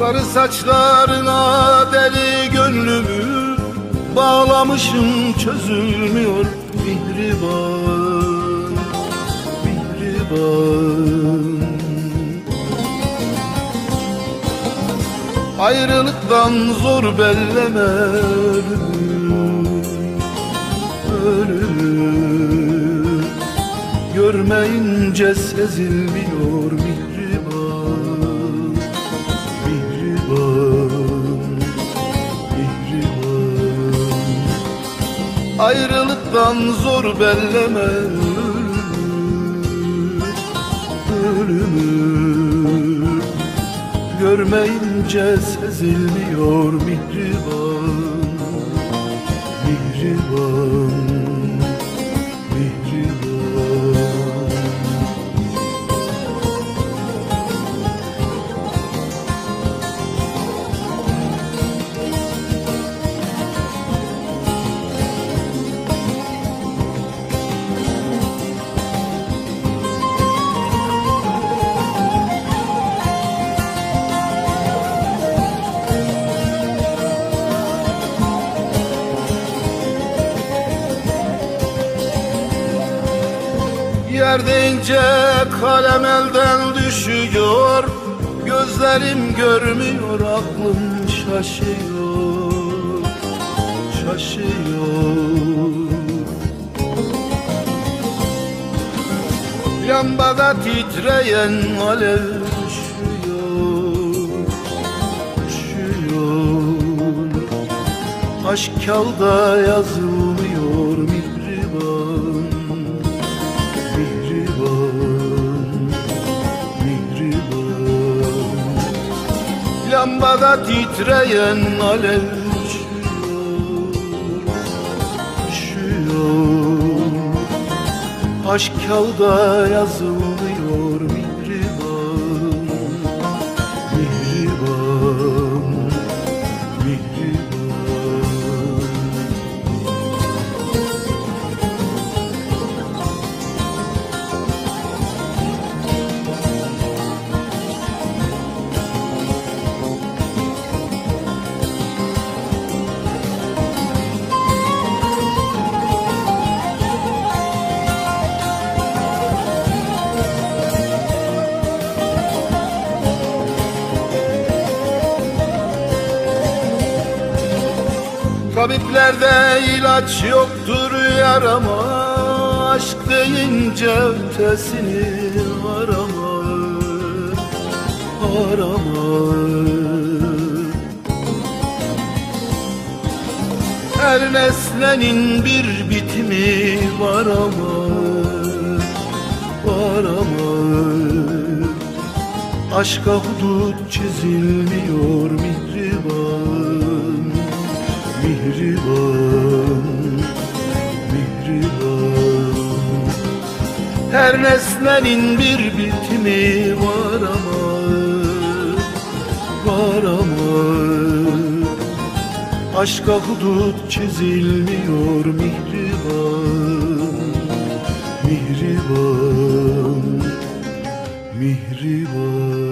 saçlarına deli gönlümü Bağlamışım çözülmüyor mihriban Mihriban. Ayrılıktan zor belleme Ölümü Görmeyince sezilmiyor Ayrılıktan zor belleme ölümü Görmeyince sezilmiyor Mihriban Mihriban Yer deyince kalem elden düşüyor Gözlerim görmüyor aklım şaşıyor Şaşıyor. Lambada titreyen alev üşüyor Üşüyor Aşk kağıda yazılmıyor Mihriban Lambada titreyen alev üşüyor Aşk kağıda yazılmıyor Tabiplerde ilaç yoktur yarama Aşk deyince ötesini arama Arama. Her nesnenin bir bitimi var ama Var ama. Aşka hudut çizilmiyor mihriban mihriban mihriban. Her nesnenin bir bitimi var ama var ama. Aşka hudut çizilmiyor mihriban mihriban mihriban.